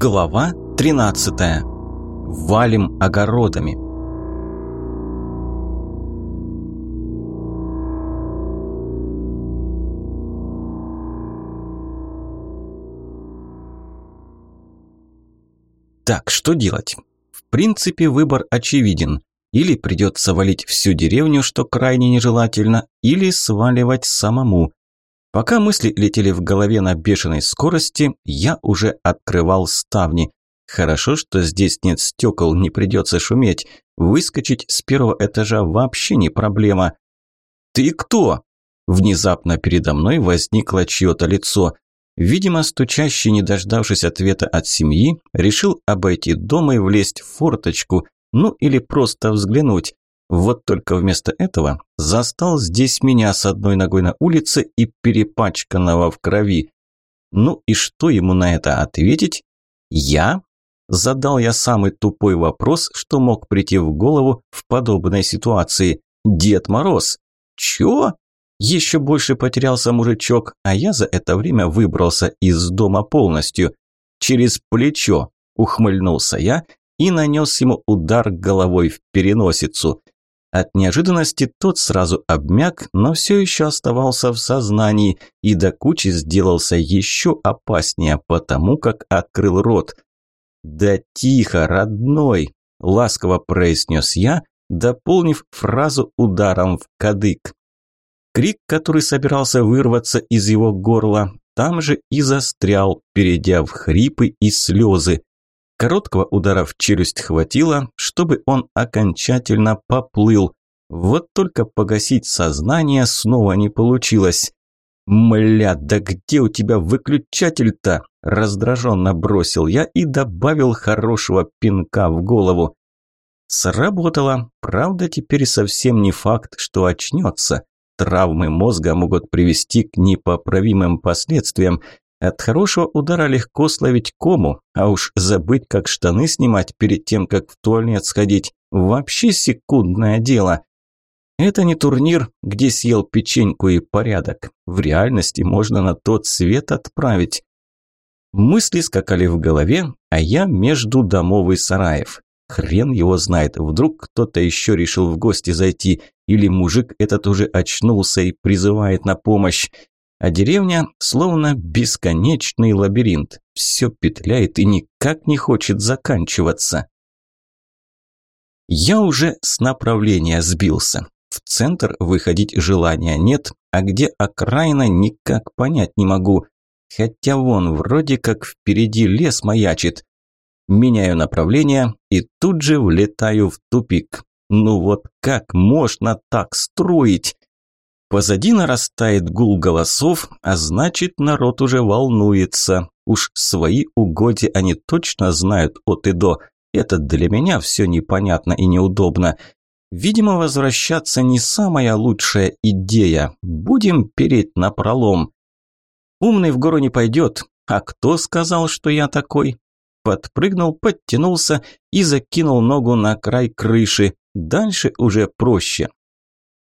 Глава 13. Валим огородами. Так, что делать? В принципе, выбор очевиден. Или придется валить всю деревню, что крайне нежелательно, или сваливать самому. Пока мысли летели в голове на бешеной скорости, я уже открывал ставни. Хорошо, что здесь нет стекол, не придется шуметь. Выскочить с первого этажа вообще не проблема. «Ты кто?» Внезапно передо мной возникло чье-то лицо. Видимо, стучащий, не дождавшись ответа от семьи, решил обойти дом и влезть в форточку, ну или просто взглянуть. Вот только вместо этого застал здесь меня с одной ногой на улице и перепачканного в крови. Ну и что ему на это ответить? Я? Задал я самый тупой вопрос, что мог прийти в голову в подобной ситуации. Дед Мороз. Чё? Еще больше потерялся мужичок, а я за это время выбрался из дома полностью. Через плечо, ухмыльнулся я и нанес ему удар головой в переносицу. От неожиданности тот сразу обмяк, но все еще оставался в сознании и до кучи сделался еще опаснее, потому как открыл рот. «Да тихо, родной!» – ласково произнес я, дополнив фразу ударом в кадык. Крик, который собирался вырваться из его горла, там же и застрял, перейдя в хрипы и слезы. Короткого удара в челюсть хватило, чтобы он окончательно поплыл. Вот только погасить сознание снова не получилось. «Мля, да где у тебя выключатель-то?» – раздраженно бросил я и добавил хорошего пинка в голову. Сработало, правда теперь совсем не факт, что очнется. Травмы мозга могут привести к непоправимым последствиям, от хорошего удара легко словить кому, а уж забыть, как штаны снимать перед тем, как в туалет сходить, вообще секундное дело. Это не турнир, где съел печеньку и порядок. В реальности можно на тот свет отправить. Мысли скакали в голове, а я между домов сараев. Хрен его знает, вдруг кто-то еще решил в гости зайти, или мужик этот уже очнулся и призывает на помощь. А деревня словно бесконечный лабиринт. Все петляет и никак не хочет заканчиваться. Я уже с направления сбился. В центр выходить желания нет, а где окраина никак понять не могу. Хотя вон, вроде как впереди лес маячит. Меняю направление и тут же влетаю в тупик. Ну вот как можно так строить? Позади нарастает гул голосов, а значит народ уже волнуется. Уж свои угодья они точно знают от и до. Это для меня все непонятно и неудобно. Видимо, возвращаться не самая лучшая идея. Будем переть на пролом. Умный в гору не пойдет. А кто сказал, что я такой? Подпрыгнул, подтянулся и закинул ногу на край крыши. Дальше уже проще.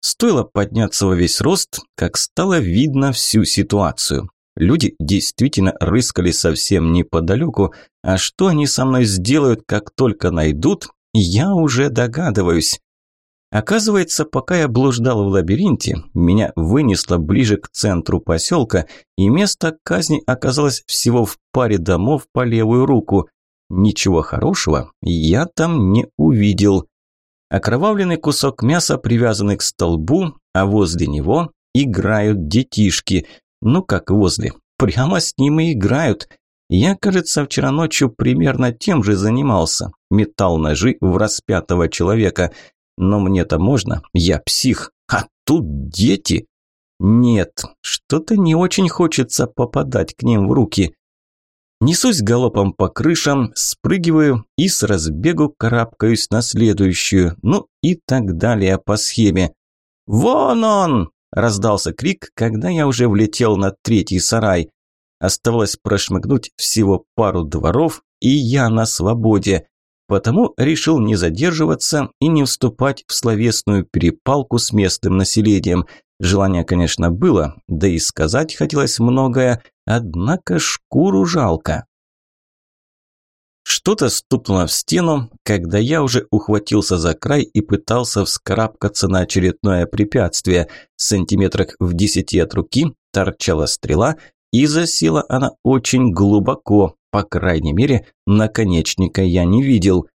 Стоило подняться во весь рост, как стало видно всю ситуацию. Люди действительно рыскали совсем неподалеку, а что они со мной сделают, как только найдут, я уже догадываюсь. Оказывается, пока я блуждал в лабиринте, меня вынесло ближе к центру поселка, и место казни оказалось всего в паре домов по левую руку. Ничего хорошего я там не увидел. Окровавленный кусок мяса, привязанный к столбу, а возле него играют детишки. Ну как возле? Прямо с ним и играют. Я, кажется, вчера ночью примерно тем же занимался. Метал ножи в распятого человека. Но мне-то можно, я псих. А тут дети. Нет, что-то не очень хочется попадать к ним в руки. Несусь галопом по крышам, спрыгиваю и с разбегу карабкаюсь на следующую, ну и так далее по схеме. «Вон он!» – раздался крик, когда я уже влетел на третий сарай. Оставалось прошмыгнуть всего пару дворов, и я на свободе. Потому решил не задерживаться и не вступать в словесную перепалку с местным населением. Желание, конечно, было, да и сказать хотелось многое, однако шкуру жалко. Что-то стукнуло в стену, когда я уже ухватился за край и пытался вскарабкаться на очередное препятствие. Сантиметрах в десяти от руки торчала стрела, и засела она очень глубоко, по крайней мере, наконечника я не видел.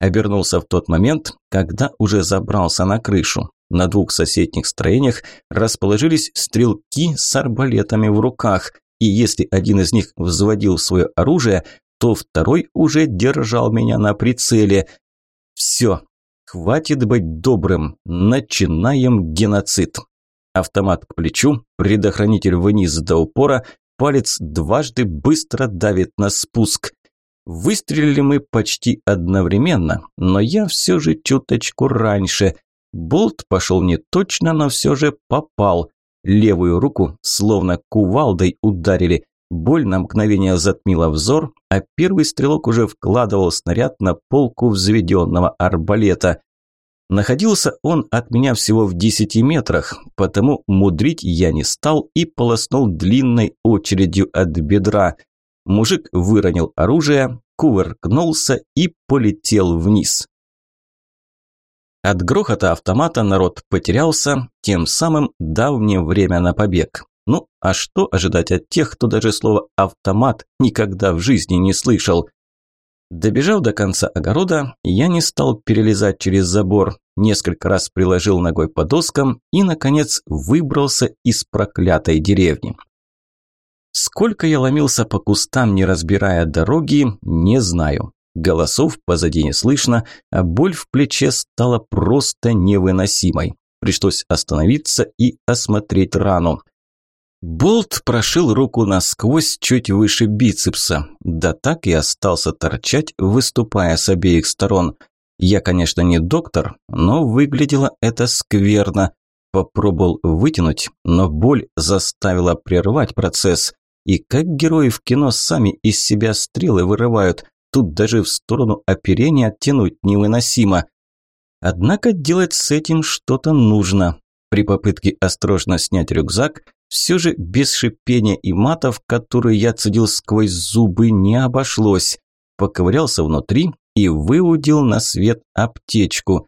Обернулся в тот момент, когда уже забрался на крышу. На двух соседних строениях расположились стрелки с арбалетами в руках, и если один из них взводил свое оружие, то второй уже держал меня на прицеле. Все, хватит быть добрым, начинаем геноцид. Автомат к плечу, предохранитель вниз до упора, палец дважды быстро давит на спуск. Выстрелили мы почти одновременно, но я все же чуточку раньше. Болт пошел не точно, но все же попал. Левую руку словно кувалдой ударили. Боль на мгновение затмила взор, а первый стрелок уже вкладывал снаряд на полку взведенного арбалета. Находился он от меня всего в десяти метрах, потому мудрить я не стал и полоснул длинной очередью от бедра. Мужик выронил оружие, кувыркнулся и полетел вниз. От грохота автомата народ потерялся, тем самым дав мне время на побег. Ну, а что ожидать от тех, кто даже слово «автомат» никогда в жизни не слышал? Добежав до конца огорода, я не стал перелезать через забор, несколько раз приложил ногой по доскам и, наконец, выбрался из проклятой деревни. Сколько я ломился по кустам, не разбирая дороги, не знаю. Голосов позади не слышно, а боль в плече стала просто невыносимой. Пришлось остановиться и осмотреть рану. Болт прошил руку насквозь чуть выше бицепса, да так и остался торчать, выступая с обеих сторон. Я, конечно, не доктор, но выглядело это скверно. Попробовал вытянуть, но боль заставила прервать процесс. И как герои в кино сами из себя стрелы вырывают, тут даже в сторону оперения оттянуть невыносимо. Однако делать с этим что-то нужно. При попытке осторожно снять рюкзак, все же без шипения и матов, которые я цедил сквозь зубы, не обошлось. Поковырялся внутри и выудил на свет аптечку.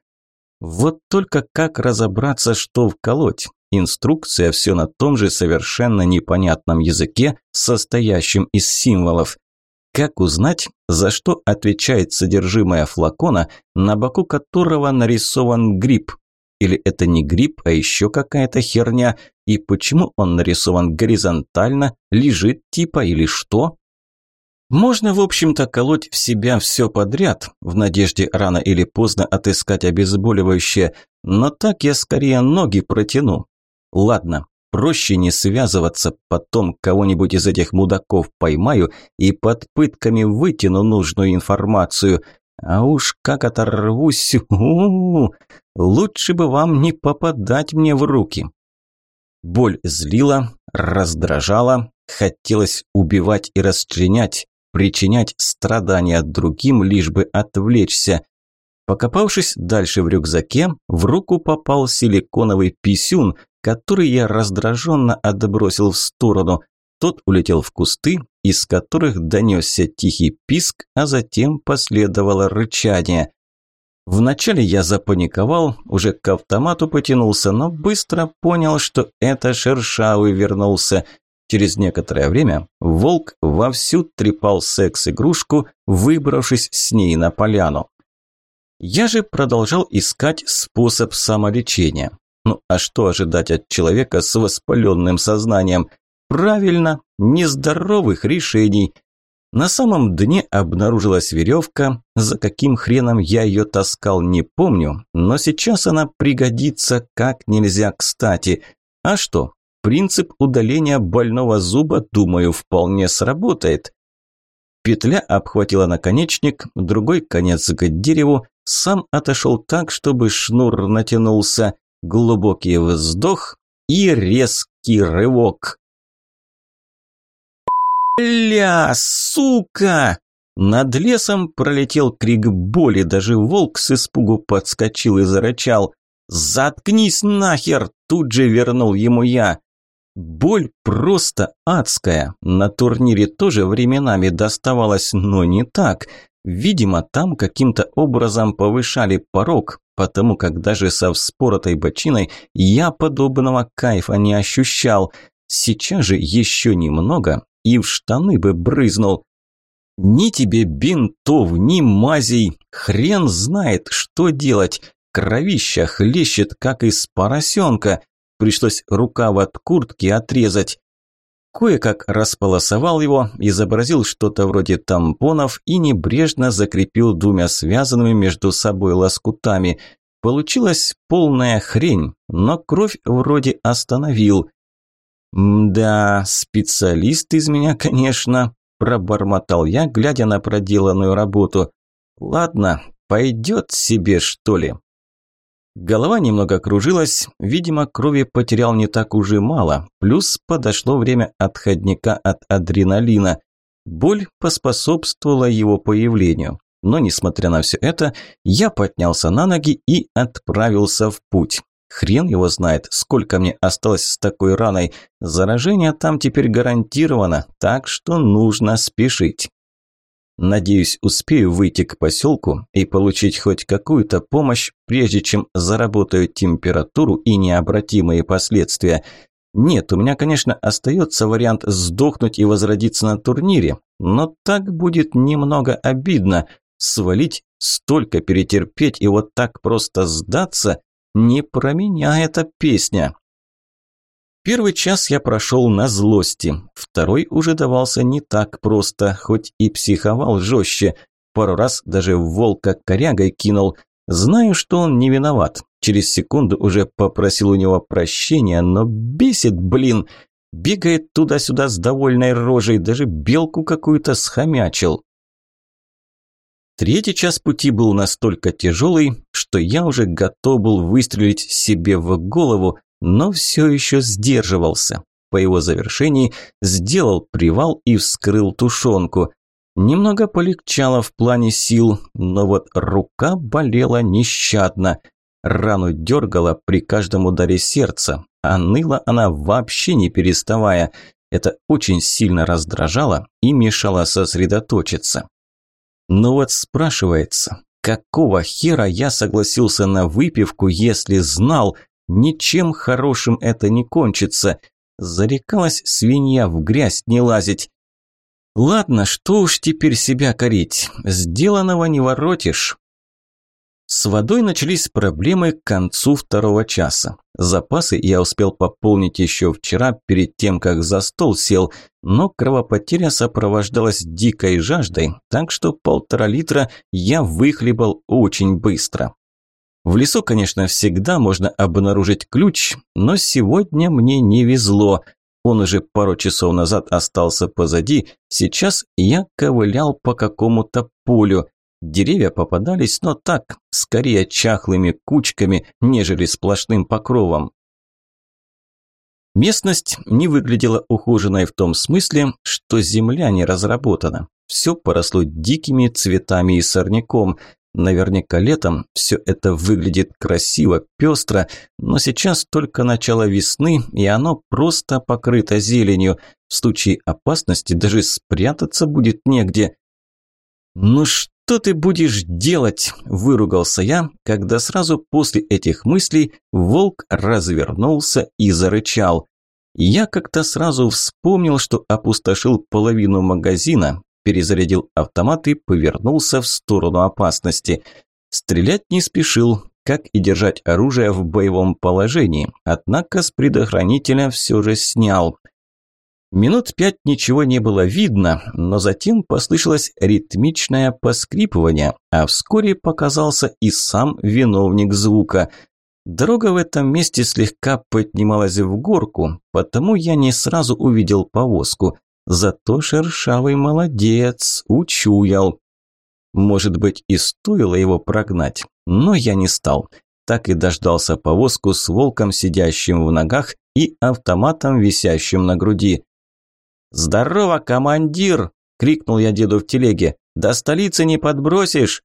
Вот только как разобраться, что вколоть? Инструкция все на том же совершенно непонятном языке, состоящем из символов. Как узнать, за что отвечает содержимое флакона, на боку которого нарисован гриб? Или это не гриб, а еще какая-то херня? И почему он нарисован горизонтально, лежит типа или что? Можно, в общем-то, колоть в себя все подряд, в надежде рано или поздно отыскать обезболивающее, но так я скорее ноги протяну. Ладно, проще не связываться, потом кого-нибудь из этих мудаков поймаю и под пытками вытяну нужную информацию. А уж как оторвусь, у -у -у, лучше бы вам не попадать мне в руки. Боль злила, раздражала, хотелось убивать и расчленять, причинять страдания другим, лишь бы отвлечься. Покопавшись дальше в рюкзаке, в руку попал силиконовый писюн, который я раздраженно отбросил в сторону. Тот улетел в кусты, из которых донесся тихий писк, а затем последовало рычание. Вначале я запаниковал, уже к автомату потянулся, но быстро понял, что это шершавый вернулся. Через некоторое время волк вовсю трепал секс-игрушку, выбравшись с ней на поляну. Я же продолжал искать способ самолечения. Ну а что ожидать от человека с воспаленным сознанием? Правильно, нездоровых решений. На самом дне обнаружилась веревка, за каким хреном я ее таскал, не помню, но сейчас она пригодится как нельзя кстати. А что, принцип удаления больного зуба, думаю, вполне сработает. Петля обхватила наконечник, другой конец к дереву, сам отошел так, чтобы шнур натянулся, глубокий вздох и резкий рывок. «Ля, сука!» Над лесом пролетел крик боли, даже волк с испугу подскочил и зарычал. «Заткнись нахер!» – тут же вернул ему я. Боль просто адская. На турнире тоже временами доставалась, но не так. Видимо, там каким-то образом повышали порог, потому как даже со вспоротой бочиной я подобного кайфа не ощущал. Сейчас же еще немного, и в штаны бы брызнул. Ни тебе бинтов, ни мазей, хрен знает, что делать. Кровища хлещет, как из поросенка. Пришлось рукав от куртки отрезать. Кое-как располосовал его, изобразил что-то вроде тампонов и небрежно закрепил двумя связанными между собой лоскутами. Получилась полная хрень, но кровь вроде остановил. «Да, специалист из меня, конечно», – пробормотал я, глядя на проделанную работу. «Ладно, пойдет себе, что ли». Голова немного кружилась, видимо, крови потерял не так уже мало, плюс подошло время отходника от адреналина. Боль поспособствовала его появлению. Но, несмотря на все это, я поднялся на ноги и отправился в путь. Хрен его знает, сколько мне осталось с такой раной. Заражение там теперь гарантировано, так что нужно спешить. Надеюсь, успею выйти к поселку и получить хоть какую-то помощь, прежде чем заработаю температуру и необратимые последствия. Нет, у меня, конечно, остается вариант сдохнуть и возродиться на турнире, но так будет немного обидно. Свалить, столько перетерпеть и вот так просто сдаться – не про меня эта песня. Первый час я прошел на злости, второй уже давался не так просто, хоть и психовал жестче. Пару раз даже волка корягой кинул. Знаю, что он не виноват. Через секунду уже попросил у него прощения, но бесит, блин. Бегает туда-сюда с довольной рожей, даже белку какую-то схомячил. Третий час пути был настолько тяжелый, что я уже готов был выстрелить себе в голову, но все еще сдерживался. По его завершении сделал привал и вскрыл тушенку. Немного полегчало в плане сил, но вот рука болела нещадно. Рану дергала при каждом ударе сердца, а ныла она вообще не переставая. Это очень сильно раздражало и мешало сосредоточиться. Но вот спрашивается, какого хера я согласился на выпивку, если знал, Ничем хорошим это не кончится. Зарекалась свинья в грязь не лазить. Ладно, что уж теперь себя корить. Сделанного не воротишь. С водой начались проблемы к концу второго часа. Запасы я успел пополнить еще вчера, перед тем, как за стол сел, но кровопотеря сопровождалась дикой жаждой, так что полтора литра я выхлебал очень быстро. В лесу, конечно, всегда можно обнаружить ключ, но сегодня мне не везло. Он уже пару часов назад остался позади, сейчас я ковылял по какому-то полю. Деревья попадались, но так, скорее чахлыми кучками, нежели сплошным покровом. Местность не выглядела ухоженной в том смысле, что земля не разработана. Все поросло дикими цветами и сорняком. Наверняка летом все это выглядит красиво, пестро, но сейчас только начало весны, и оно просто покрыто зеленью. В случае опасности даже спрятаться будет негде. «Ну что ты будешь делать?» – выругался я, когда сразу после этих мыслей волк развернулся и зарычал. Я как-то сразу вспомнил, что опустошил половину магазина, перезарядил автомат и повернулся в сторону опасности. Стрелять не спешил, как и держать оружие в боевом положении, однако с предохранителя все же снял. Минут пять ничего не было видно, но затем послышалось ритмичное поскрипывание, а вскоре показался и сам виновник звука. Дорога в этом месте слегка поднималась в горку, потому я не сразу увидел повозку. Зато шершавый молодец, учуял. Может быть, и стоило его прогнать, но я не стал. Так и дождался повозку с волком, сидящим в ногах, и автоматом, висящим на груди. «Здорово, командир!» – крикнул я деду в телеге. «До столицы не подбросишь?»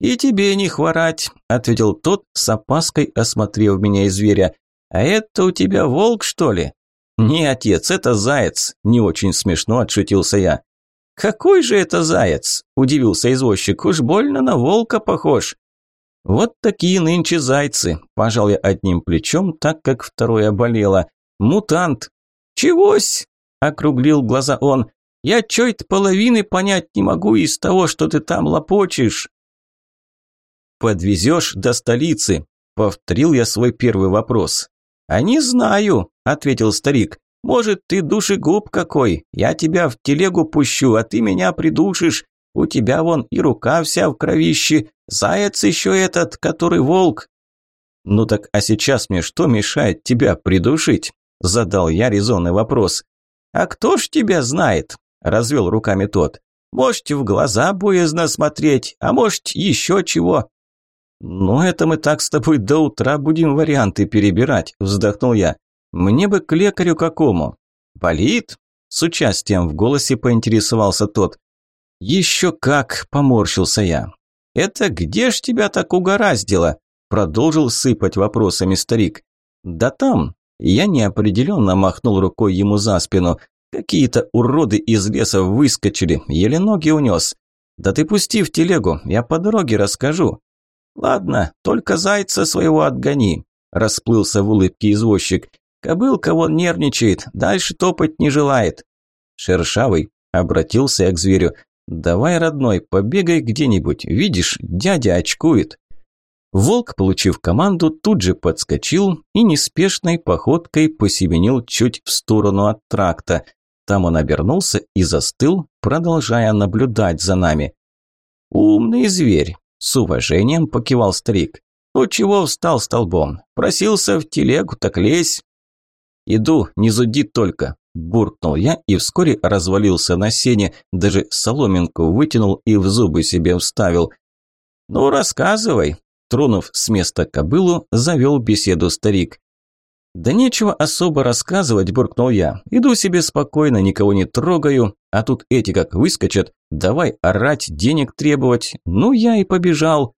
«И тебе не хворать», – ответил тот, с опаской осмотрев меня и зверя. «А это у тебя волк, что ли?» «Не, отец, это заяц», – не очень смешно отшутился я. «Какой же это заяц?» – удивился извозчик. «Уж больно на волка похож». «Вот такие нынче зайцы», – пожал я одним плечом, так как второе болело. «Мутант». «Чегось?» – округлил глаза он. «Я чё-то половины понять не могу из того, что ты там лопочешь». «Подвезешь до столицы?» – повторил я свой первый вопрос. «А не знаю», – ответил старик. Может, ты душегуб какой? Я тебя в телегу пущу, а ты меня придушишь. У тебя вон и рука вся в кровище. Заяц еще этот, который волк». «Ну так а сейчас мне что мешает тебя придушить?» Задал я резонный вопрос. «А кто ж тебя знает?» Развел руками тот. «Можете в глаза боязно смотреть, а может еще чего». «Ну это мы так с тобой до утра будем варианты перебирать», вздохнул я. «Мне бы к лекарю какому?» «Болит?» С участием в голосе поинтересовался тот. «Еще как!» – поморщился я. «Это где ж тебя так угораздило?» – продолжил сыпать вопросами старик. «Да там!» – я неопределенно махнул рукой ему за спину. «Какие-то уроды из леса выскочили, еле ноги унес. Да ты пусти в телегу, я по дороге расскажу». «Ладно, только зайца своего отгони», – расплылся в улыбке извозчик. Кобылка вон нервничает, дальше топать не желает. Шершавый обратился я к зверю. «Давай, родной, побегай где-нибудь. Видишь, дядя очкует». Волк, получив команду, тут же подскочил и неспешной походкой посеменил чуть в сторону от тракта. Там он обернулся и застыл, продолжая наблюдать за нами. «Умный зверь», – с уважением покивал старик. «Ну чего встал столбом? Просился в телегу, так лезь». «Иду, не зуди только», – буркнул я и вскоре развалился на сене, даже соломинку вытянул и в зубы себе вставил. «Ну, рассказывай», – тронув с места кобылу, завел беседу старик. «Да нечего особо рассказывать», – буркнул я. «Иду себе спокойно, никого не трогаю, а тут эти как выскочат, давай орать, денег требовать. Ну, я и побежал».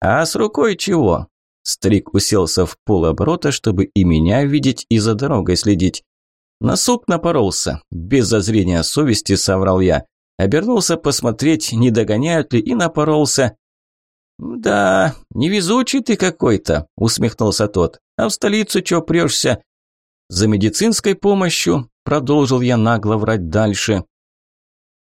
«А с рукой чего?» Старик уселся в полоборота, чтобы и меня видеть, и за дорогой следить. На сук напоролся. Без зазрения совести соврал я. Обернулся посмотреть, не догоняют ли, и напоролся. «Да, невезучий ты какой-то», – усмехнулся тот. «А в столицу чё прешься?» «За медицинской помощью», – продолжил я нагло врать дальше.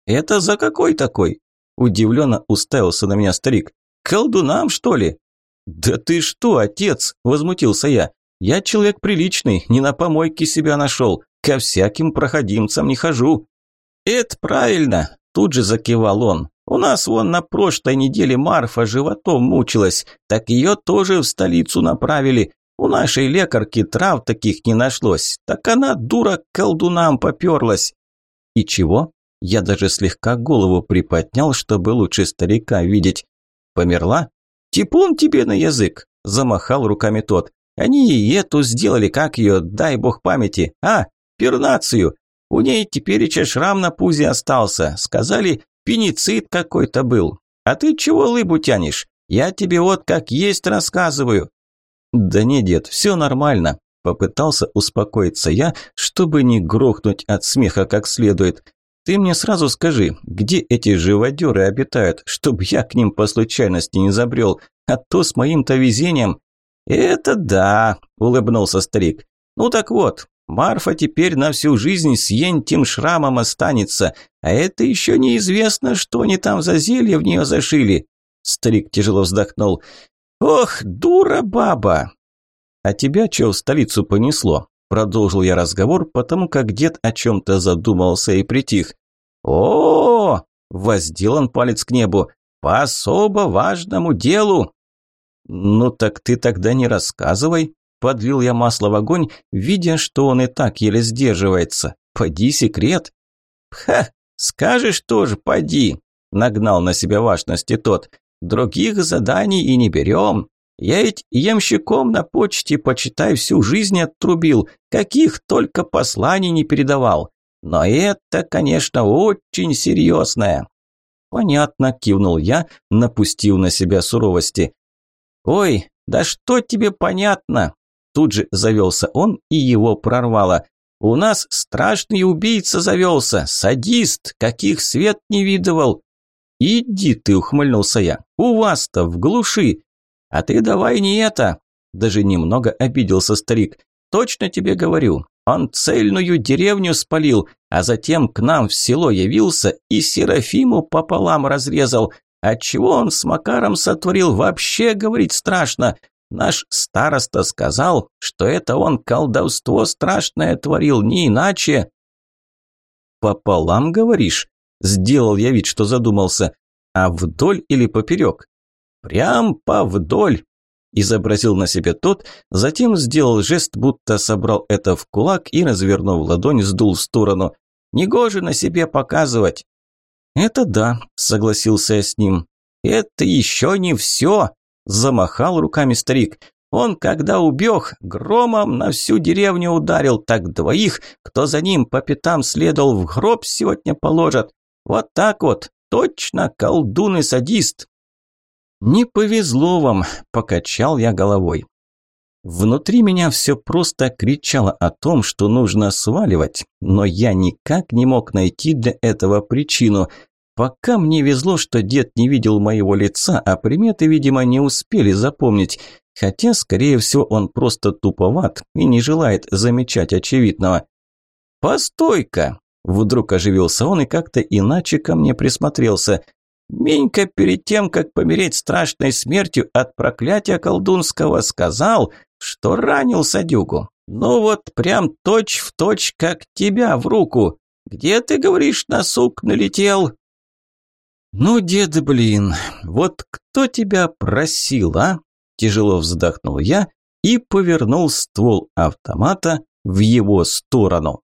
«Это за какой такой?» – удивленно уставился на меня старик. «Колдунам, что ли?» «Да ты что, отец?» – возмутился я. «Я человек приличный, не на помойке себя нашел, ко всяким проходимцам не хожу». «Это правильно», – тут же закивал он. «У нас вон на прошлой неделе Марфа животом мучилась, так ее тоже в столицу направили. У нашей лекарки трав таких не нашлось, так она, дура, к колдунам поперлась». «И чего?» Я даже слегка голову приподнял, чтобы лучше старика видеть. «Померла?» «Типун тебе на язык!» – замахал руками тот. «Они и эту сделали, как ее, дай бог памяти, а, пернацию. У ней теперь еще шрам на пузе остался. Сказали, пеницид какой-то был. А ты чего лыбу тянешь? Я тебе вот как есть рассказываю». «Да не, дед, все нормально», – попытался успокоиться я, чтобы не грохнуть от смеха как следует. Ты мне сразу скажи, где эти живодеры обитают, чтобы я к ним по случайности не забрел, а то с моим-то везением...» «Это да», – улыбнулся старик. «Ну так вот, Марфа теперь на всю жизнь с ентим шрамом останется, а это еще неизвестно, что они там за зелье в нее зашили». Старик тяжело вздохнул. «Ох, дура баба!» «А тебя что в столицу понесло?» Продолжил я разговор, потому как дед о чем-то задумался и притих. о, -о, -о воздел он палец к небу. «По особо важному делу!» «Ну так ты тогда не рассказывай», – подлил я масло в огонь, видя, что он и так еле сдерживается. «Поди секрет». «Ха, скажешь тоже, поди», – нагнал на себя важности тот. «Других заданий и не берем. Я ведь ямщиком на почте, почитай, всю жизнь отрубил, каких только посланий не передавал. Но это, конечно, очень серьезное». «Понятно», – кивнул я, напустив на себя суровости. «Ой, да что тебе понятно?» Тут же завелся он, и его прорвало. У нас страшный убийца завелся, садист, каких свет не видывал. Иди ты, ухмыльнулся я, у вас-то в глуши. А ты давай не это. Даже немного обиделся старик. Точно тебе говорю, он цельную деревню спалил, а затем к нам в село явился и Серафиму пополам разрезал. Отчего он с Макаром сотворил, вообще говорить страшно. Наш староста сказал, что это он колдовство страшное творил, не иначе. Пополам, говоришь? Сделал я вид, что задумался. А вдоль или поперек? Прям по вдоль. Изобразил на себе тот, затем сделал жест, будто собрал это в кулак и, развернув ладонь, сдул в сторону. Негоже на себе показывать. «Это да», – согласился я с ним. «Это еще не все», Замахал руками старик. Он, когда убег, громом на всю деревню ударил, так двоих, кто за ним по пятам следовал, в гроб сегодня положат. Вот так вот, точно колдун и садист. «Не повезло вам», – покачал я головой. Внутри меня все просто кричало о том, что нужно сваливать, но я никак не мог найти для этого причину. Пока мне везло, что дед не видел моего лица, а приметы, видимо, не успели запомнить. Хотя, скорее всего, он просто туповат и не желает замечать очевидного. «Постой-ка!» – вдруг оживился он и как-то иначе ко мне присмотрелся. «Менька перед тем, как помереть страшной смертью от проклятия колдунского, сказал, что ранил садюгу. Ну вот прям точь-в-точь, точь, как тебя в руку. Где, ты говоришь, на сук налетел?» «Ну, дед, блин, вот кто тебя просил, а?» Тяжело вздохнул я и повернул ствол автомата в его сторону.